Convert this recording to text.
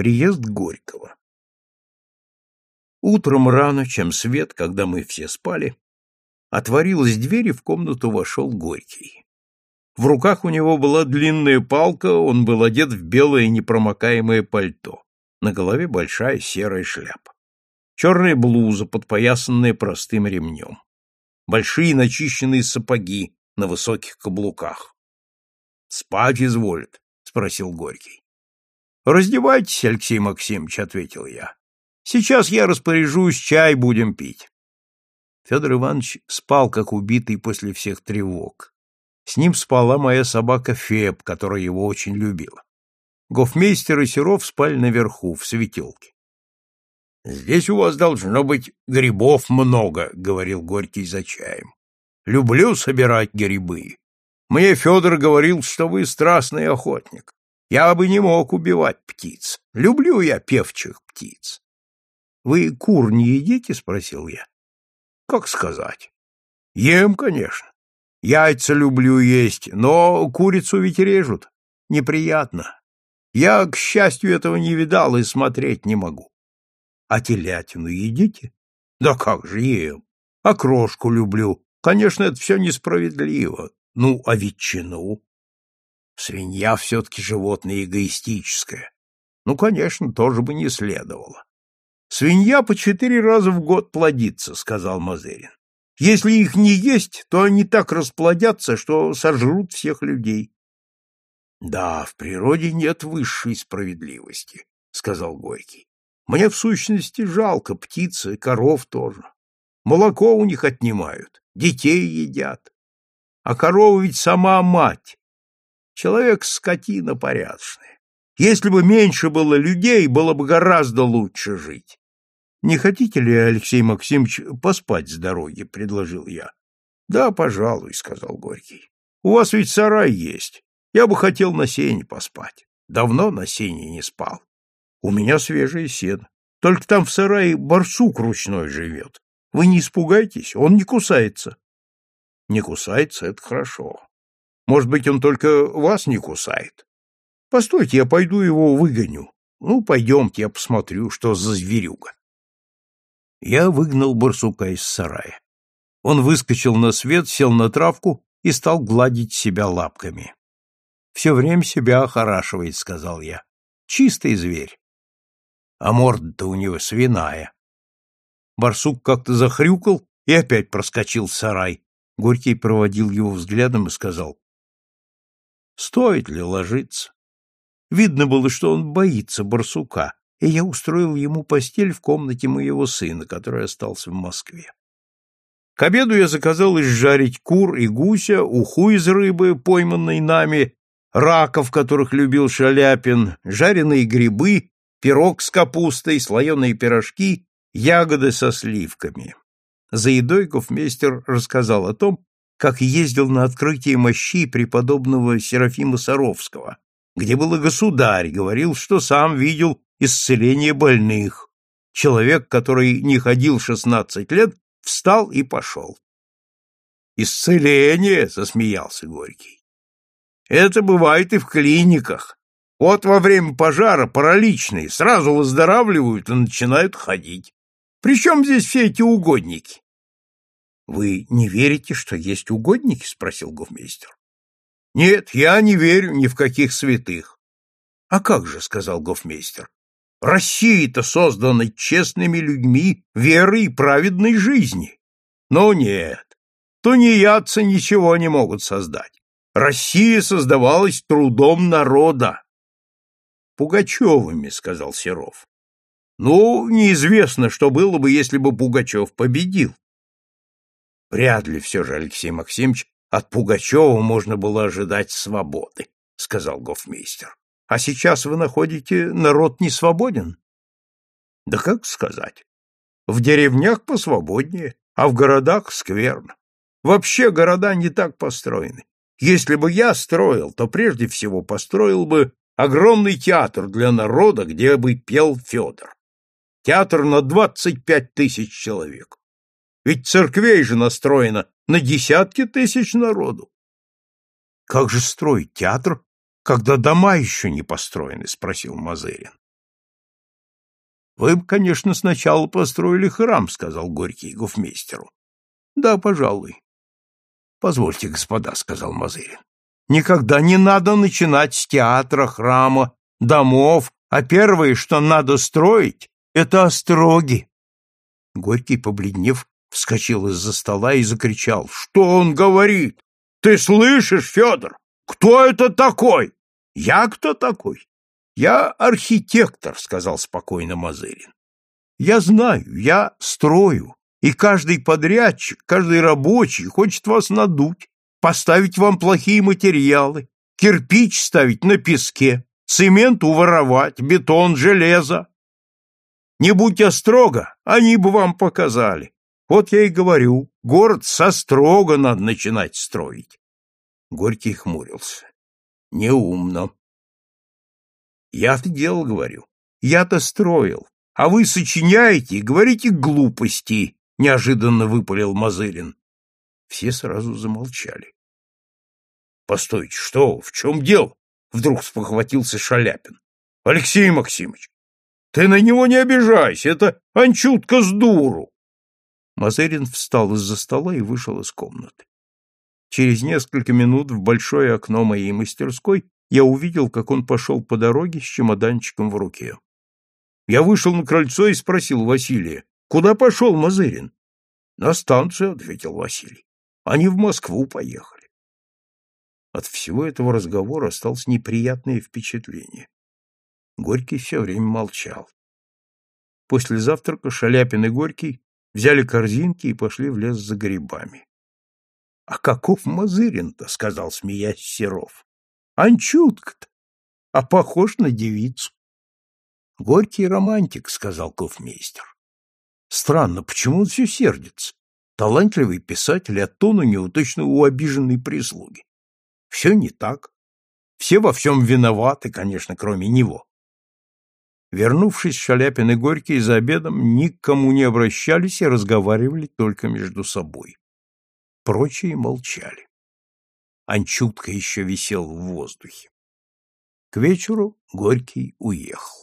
Приезд Горького. Утром рано, чем свет, когда мы все спали, отворилась дверь, и в комнату вошел Горький. В руках у него была длинная палка, он был одет в белое непромокаемое пальто. На голове большая серая шляпа. Черная блуза, подпоясанная простым ремнем. Большие начищенные сапоги на высоких каблуках. — Спать изволит? — спросил Горький. — Раздевайтесь, Алексей Максимович, — ответил я. — Сейчас я распоряжусь, чай будем пить. Федор Иванович спал, как убитый после всех тревог. С ним спала моя собака Феб, которая его очень любила. Гофмейстер и Серов спали наверху, в светелке. — Здесь у вас должно быть грибов много, — говорил Горький за чаем. — Люблю собирать грибы. Мне Федор говорил, что вы страстный охотник. Я бы не мог убивать птиц. Люблю я певчих птиц. — Вы кур не едите? — спросил я. Как сказать? Ем, конечно. Яйца люблю есть, но курицу ведь режут. Неприятно. Я, к счастью, этого не видал и смотреть не могу. А телятину едите? Да как же ем. А крошку люблю. Конечно, это все несправедливо. Ну, а ветчину? Свинья все-таки животное эгоистическое. Ну, конечно, тоже бы не следовало. Свинья по четыре раза в год плодится, сказал Мазерин. Если их не есть, то они так расплодятся, что сожрут всех людей. Да, в природе нет высшей справедливости, сказал Горький. Мне в сущности жалко птиц и коров тоже. Молоко у них отнимают, детей едят. А корова ведь сама мать. Человек скотина порядочная. Если бы меньше было людей, было бы гораздо лучше жить. Не хотите ли, Алексей Максимович, поспать с дороги, предложил я. Да, пожалуй, сказал Горький. У вас ведь сарай есть. Я бы хотел на сене поспать. Давно на сене не спал. У меня свежее сено. Только там в сарае барсук ручной живет. Вы не испугайтесь, он не кусается. Не кусается, это хорошо. Может быть, он только вас не кусает. Постойте, я пойду его выгоню. Ну, пойдемте, я посмотрю, что за зверюга. Я выгнал барсука из сарая. Он выскочил на свет, сел на травку и стал гладить себя лапками. «Все время себя охорашивает», — сказал я. «Чистый зверь». А морда-то у него свиная. Барсук как-то захрюкал и опять проскочил в сарай. Горький проводил его взглядом и сказал, «Стоит ли ложиться?» Видно было, что он боится барсука, и я устроил ему постель в комнате моего сына, который остался в Москве. К обеду я заказал изжарить кур и гуся, уху из рыбы, пойманной нами, раков, которых любил Шаляпин, жареные грибы, пирог с капустой, слоеные пирожки, ягоды со сливками. За едой гофмейстер рассказал о том, как ездил на открытие мощей преподобного Серафима Саровского, где был государь, говорил, что сам видел исцеление больных. Человек, который не ходил шестнадцать лет, встал и пошел. «Исцеление!» — засмеялся Горький. «Это бывает и в клиниках. Вот во время пожара параличные сразу выздоравливают и начинают ходить. Причем здесь все эти угодники?» «Вы не верите, что есть угодники?» — спросил гофмейстер. «Нет, я не верю ни в каких святых». «А как же?» — сказал гофмейстер. Россия-то создана честными людьми верой и праведной жизни. Но нет, тунеядцы ничего не могут создать. Россия создавалась трудом народа. Пугачевыми, сказал Серов. Ну, неизвестно, что было бы, если бы Пугачев победил. Вряд ли все же, Алексей Максимович, от Пугачева можно было ожидать свободы, сказал гофмейстер. А сейчас вы находите, народ не свободен? Да как сказать? В деревнях посвободнее, а в городах скверно. Вообще города не так построены. Если бы я строил, то прежде всего построил бы огромный театр для народа, где бы пел Федор. Театр на двадцать пять тысяч человек. Ведь церквей же настроено на десятки тысяч народу. Как же строить театр, когда дома еще не построены? — спросил Мазерин. Вы бы, конечно, сначала построили храм, сказал Горький гофмейстеру. Да, пожалуй. Позвольте, господа, сказал Мазырин. Никогда не надо начинать с театра, храма, домов, а первое, что надо строить, это остроги. Горький, побледнев, вскочил из-за стола и закричал. Что он говорит? Ты слышишь, Федор? Кто это такой? Я кто такой? Я архитектор, сказал спокойно Мазырин. Я знаю, я строю, и каждый подрядчик, каждый рабочий хочет вас надуть, поставить вам плохие материалы, кирпич ставить на песке, цемент уворовать, бетон, железо. Не будьте строго, они бы вам показали. Вот я и говорю, город со строго надо начинать строить. Горький хмурился. Неумно. Я-то дело говорю. Я-то строил. А вы сочиняете и говорите глупости, неожиданно выпалил Мазырин. Все сразу замолчали. Постойте, что, в чем дело? Вдруг спохватился Шаляпин. Алексей Максимович, ты на него не обижайся, это анчутка с дуру. Мазырин встал из-за стола и вышел из комнаты. Через несколько минут в большое окно моей мастерской я увидел, как он пошел по дороге с чемоданчиком в руке. Я вышел на крыльцо и спросил Василия, куда пошел Мазырин? На станцию, ответил Василий. Они в Москву поехали. От всего этого разговора осталось неприятное впечатление. Горький все время молчал. После завтрака Шаляпин и Горький взяли корзинки и пошли в лес за грибами. — А каков Мазырин-то? — сказал, смеясь Серов. — Анчутка-то, а похож на девицу. — Горький романтик, — сказал кофмейстер. — Странно, почему он все сердится? Талантливый писатель, а тон у него точно у обиженной прислуги. Все не так. Все во всем виноваты, конечно, кроме него. Вернувшись, Шаляпин и Горький за обедом никому не обращались и разговаривали только между собой. Прочие молчали. Анчутка еще висел в воздухе. К вечеру Горький уехал.